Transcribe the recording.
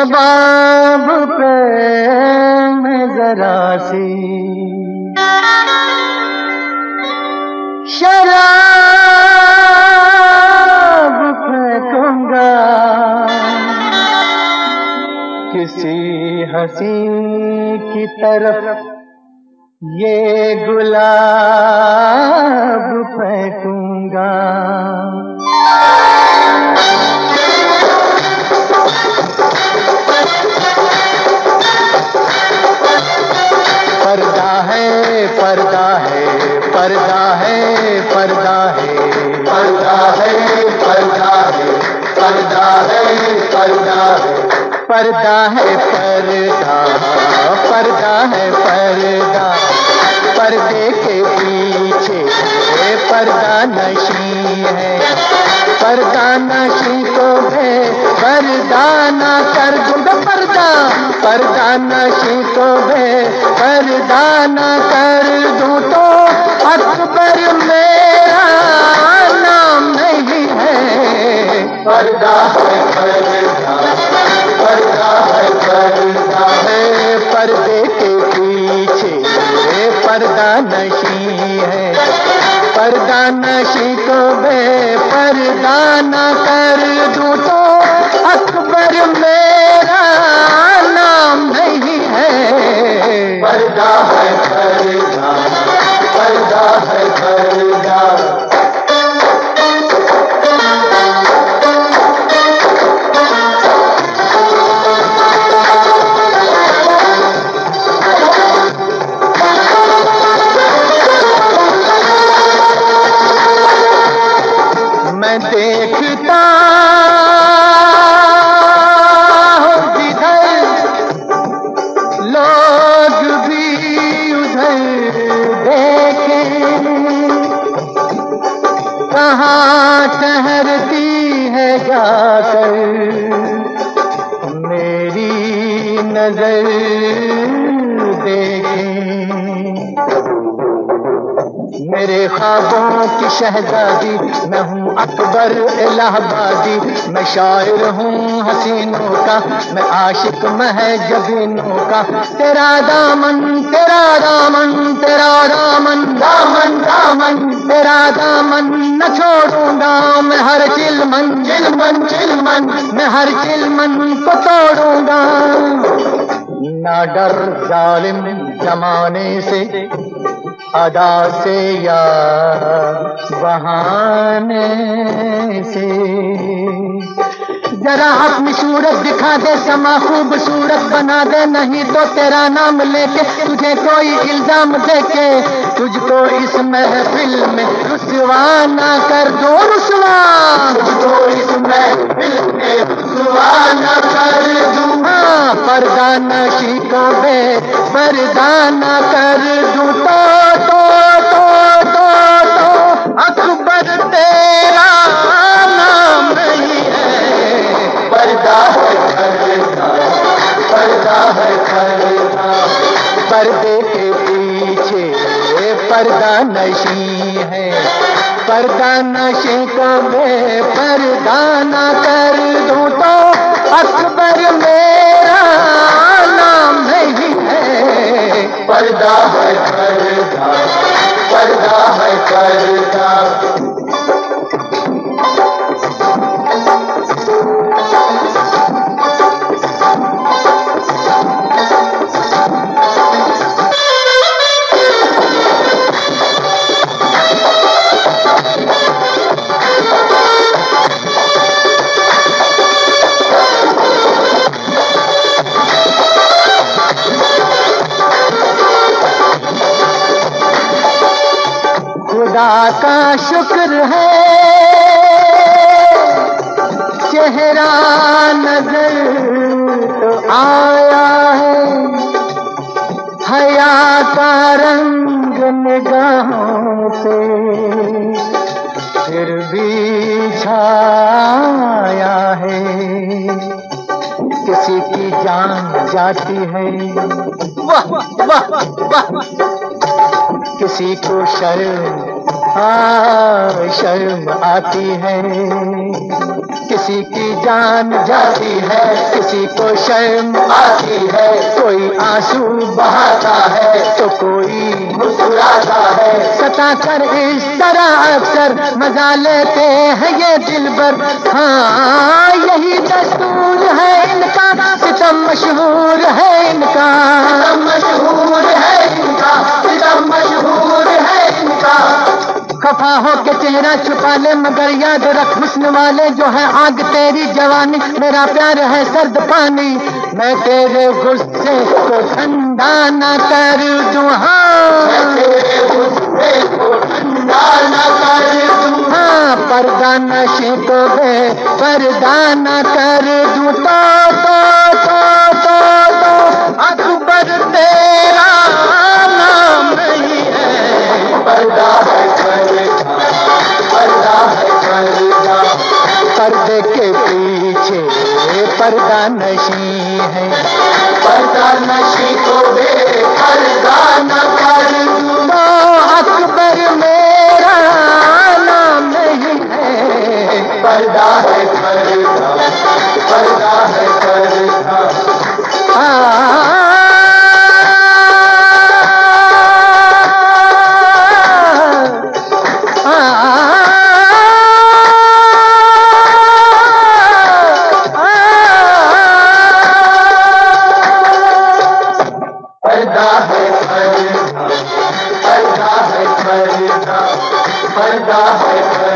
शबाब पे मैं जरा सी। शराब फेंकूँगा। किसी हसी की तरफ़ ये गुलाब फेंकूँगा। पर्दा है पर्दा है पर्दा है। पर्दा है पर्दा है पर्दा है पर्दा है। पर्दा है पर्दा पर्दा है पर्दा। पर्दे के पीछे पर्दा नशी है। पर्दा नशी को है पर्दा ना कर दूँगा पर्दा पर्दा नशी को है पर्दा कर दूँ तो अकबर मेरा नाम नहीं है। पर्दा है पर्दा पर्दा है पर्दा। है पर्दे के पीछे पर्दा नशी है। पर्दा नशी को मैं पर्दा न कर दूँ तो अकबर मेरा नाम नहीं है। पर्दा है पर्दा पर्दा है पर्दा। मैं देखता जाकर मेरी नज़र देखें। मेरे ख्वाबों की शहजादी, मैं हूँ अकबर इलाहाबादी। मैं शायर हूँ हसीनों का, मैं आशिक मह जबीनों का। तेरा दामन तेरा दामन तेरा दामन दामन दामन। तेरा दामन न छोड़ूँगा, मैं हर चिलमन चिलमन चिलमन। मैं हर चिलमन को तोड़ूँगा। ना डर जालिम जमाने से अदा से या बहाने से। जरा अपनी सूरत दिखा दे समा खूबसूरत बना दे नहीं तो तेरा नाम लेके तुझे कोई इल्ज़ाम देके तुझको इस महफिल में रुसवा ना कर दो रुसवा। तो इस महफिल में रुसवा न कर दूँ हाँ, पर्दा नशी को बे पर्दा न कर पर्दे के पीछे पर्दा नशी है। पर्दा नशे को मैं पर्दा न कर दूँ तो अकबर मेरा खुदा का शुक्र है। चेहरा नज़र तो आया है। हया का रंग निगाहों से फिर भी छाया है। किसी की जान जाती है। वाह वाह। किसी को शर्म हाँ शर्म आती है। किसी की जान जाती है, किसी को शर्म आती है। कोई आँसू बहाता है तो कोई मुस्कुराता है। सता कर इस तरह अक्सर मज़ा लेते हैं ये दिल भर। हाँ यही दस्तूर है इनका, सितम मशहूर है इनका। मशहूर है खफा हो के चेहरा छुपा ले मगर याद रख हुस्न वाले जो है आग तेरी जवानी मेरा प्यार है सर्द पानी। मैं तेरे गुस्से को ठंडा न कर दूँ हाँ। हाँ पर्दा नशे को बे पर्दा न कर दूँ। तो तो तो तो तो अकबर तेरा पर्दा नशी है। पर्दा नशी को बे पर्दा न पर्दा